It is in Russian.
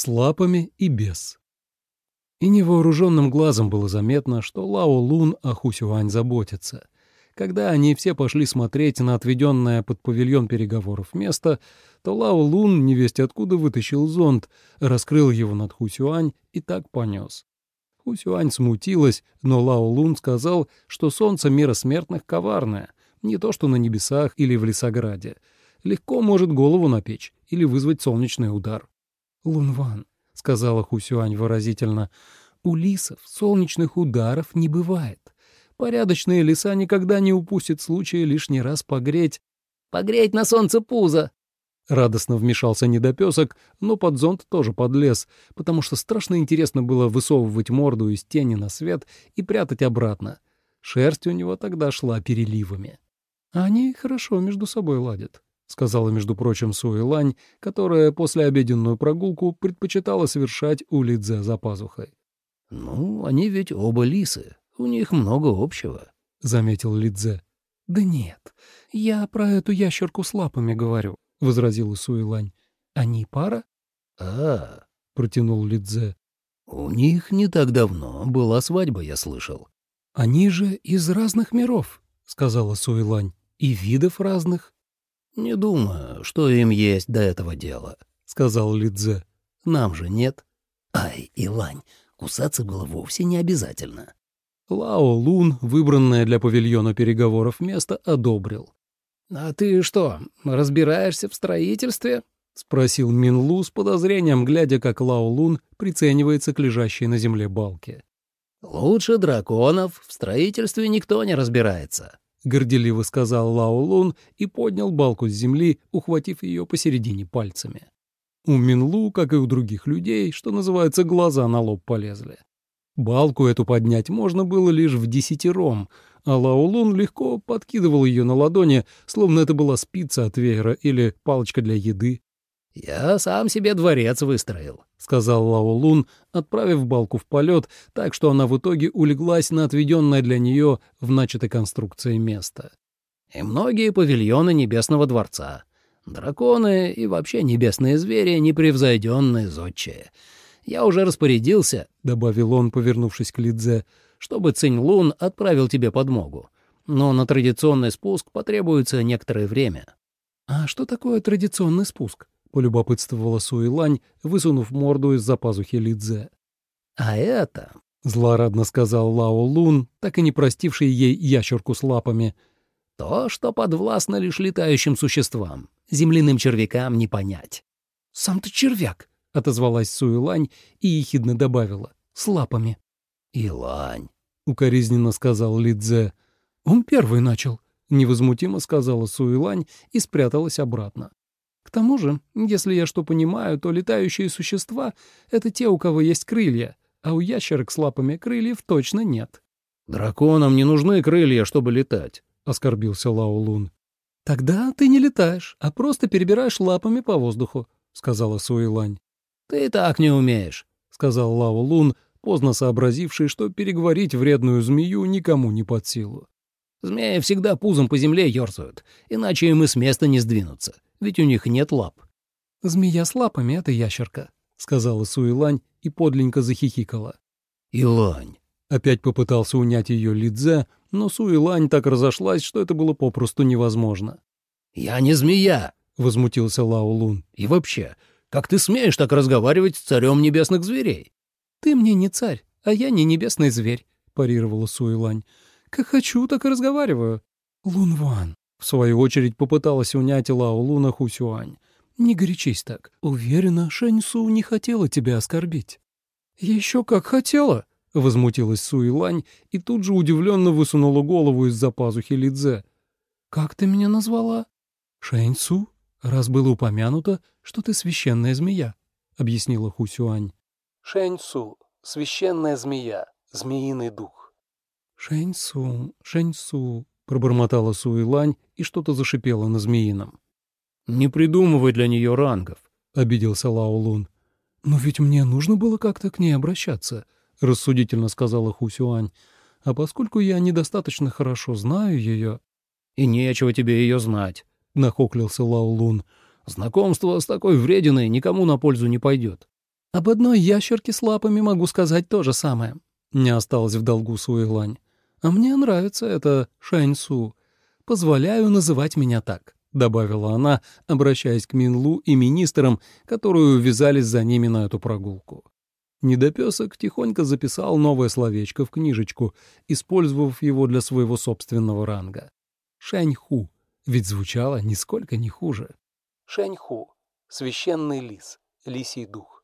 с лапами и без. И невооруженным глазом было заметно, что Лао Лун о Хусюань заботится. Когда они все пошли смотреть на отведенное под павильон переговоров место, то Лао Лун, невесть откуда, вытащил зонт, раскрыл его над Хусюань и так понес. Хусюань смутилась, но Лао Лун сказал, что солнце мира смертных коварное, не то что на небесах или в лесограде. Легко может голову напечь или вызвать солнечный удар. «Лунван», — сказала Хусюань выразительно, — «у лисов солнечных ударов не бывает. Порядочные лиса никогда не упустят случая лишний раз погреть. «Погреть на солнце пузо!» Радостно вмешался недопесок, но под зонт тоже подлез, потому что страшно интересно было высовывать морду из тени на свет и прятать обратно. Шерсть у него тогда шла переливами. «Они хорошо между собой ладят», — сказала, между прочим, Суэлань, которая после обеденную прогулку предпочитала совершать у Лидзе за пазухой. «Ну, они ведь оба лисы», у них много общего», — заметил Лидзе. «Да нет, я про эту ящерку с лапами говорю», — возразила Суэлань. «Они пара?» «А, — протянул Лидзе. «У них не так давно была свадьба, я слышал». «Они же из разных миров», — сказала Суэлань. «И видов разных». «Не думаю, что им есть до этого дела», — сказал Лидзе. «Нам же нет». «Ай, Илань, кусаться было вовсе не обязательно». Лао Лун, выбранное для павильона переговоров место, одобрил. «А ты что, разбираешься в строительстве?» — спросил Мин Лу с подозрением, глядя, как Лао Лун приценивается к лежащей на земле балке. «Лучше драконов в строительстве никто не разбирается», — горделиво сказал Лао Лун и поднял балку с земли, ухватив ее посередине пальцами. У Минлу, как и у других людей, что называется, глаза на лоб полезли. Балку эту поднять можно было лишь в десятером, а Лаолун легко подкидывал ее на ладони, словно это была спица от веера или палочка для еды. «Я сам себе дворец выстроил», — сказал Лаолун, отправив балку в полет, так что она в итоге улеглась на отведенное для нее в начатой конструкции место. «И многие павильоны Небесного дворца. Драконы и вообще небесные звери — непревзойденные зодчие. Я уже распорядился, — добавил он, повернувшись к Лидзе, — чтобы Цинь-Лун отправил тебе подмогу. Но на традиционный спуск потребуется некоторое время. — А что такое традиционный спуск? — полюбопытствовала Суэлань, высунув морду из-за пазухи Лидзе. — А это, — злорадно сказал Лао Лун, так и не простивший ей ящерку с лапами, — то, что подвластно лишь летающим существам. Земляным червякам не понять. — Сам ты червяк, — отозвалась Суэлань и ехидно добавила. «С лапами». «Илань», — укоризненно сказал Лидзе. «Он первый начал», — невозмутимо сказала Суэлань и спряталась обратно. «К тому же, если я что понимаю, то летающие существа — это те, у кого есть крылья, а у ящерок с лапами крыльев точно нет». «Драконам не нужны крылья, чтобы летать», — оскорбился Лао Лун. «Тогда ты не летаешь, а просто перебираешь лапами по воздуху», — сказала Суэлань. «Ты так не умеешь», — сказал Лао Лун, поздно сообразивший, что переговорить вредную змею никому не под силу. «Змеи всегда пузом по земле ерзают, иначе им и с места не сдвинуться, ведь у них нет лап». «Змея с лапами — это ящерка», — сказала Суэлань и подленько захихикала. «Илань», — опять попытался унять ее Лидзе, но Суэлань так разошлась, что это было попросту невозможно. «Я не змея», — возмутился Лао Лун. «И вообще, как ты смеешь так разговаривать с царем небесных зверей?» «Ты мне не царь, а я не небесный зверь», — парировала Суэлань. «Как хочу, так и разговариваю». «Лунван», — в свою очередь попыталась унять Лао Луна Хусюань. «Не горячись так. Уверена, Шэньсу не хотела тебя оскорбить». «Еще как хотела», — возмутилась Суэлань и тут же удивленно высунула голову из-за пазухи Лидзе. «Как ты меня назвала?» «Шэньсу?» «Раз было упомянуто, что ты священная змея», — объяснила Хусюань. «Шэньсу, священная змея, змеиный дух». «Шэньсу, Шэньсу», — пробормотала Суэлань и что-то зашипела на змеином. «Не придумывай для нее рангов», — обиделся Лао Лун. «Но ведь мне нужно было как-то к ней обращаться», — рассудительно сказала Хусюань. «А поскольку я недостаточно хорошо знаю ее...» «И нечего тебе ее знать», — нахоклился Лаолун. «Знакомство с такой врединой никому на пользу не пойдет». Об одной ящерке с лапами могу сказать то же самое. Не осталось в долгу Суэлань. А мне нравится это Шаньсу. Позволяю называть меня так. — добавила она, обращаясь к Минлу и министрам, которые увязались за ними на эту прогулку. Недопесок тихонько записал новое словечко в книжечку, использовав его для своего собственного ранга. Шаньху, ведь звучало нисколько не хуже. Шаньху — священный лис, лисий дух.